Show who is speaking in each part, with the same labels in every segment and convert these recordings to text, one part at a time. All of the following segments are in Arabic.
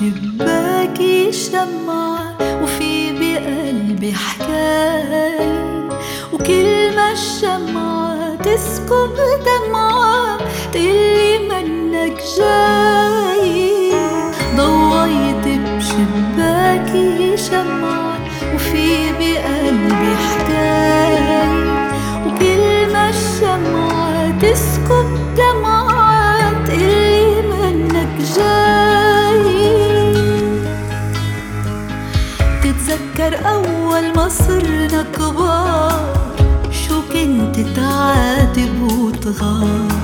Speaker 1: شباكي شمعة وفي بقلبي حكاية وكل ما الشمعة تسكب دمعة تقلي منك جاي. ضويت بشباكي شمعة وفي بقلبي حكاية وكل ما الشمعة تسكب دمعة صرنا كبار شو كنت تعاتب وتغار؟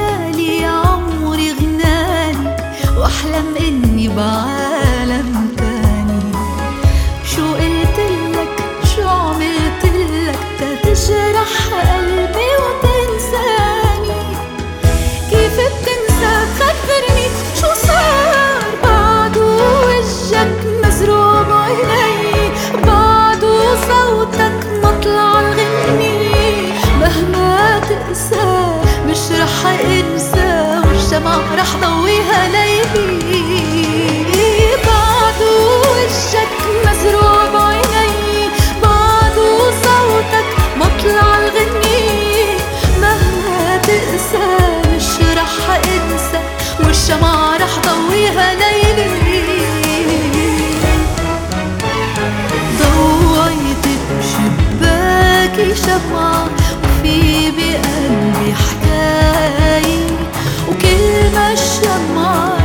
Speaker 1: حبك خلالي عمري غناني وأحلم إني بعالم ليلي ضويت بشباكي شمعة وفي بقلبي حكاية وكل ما الشمعة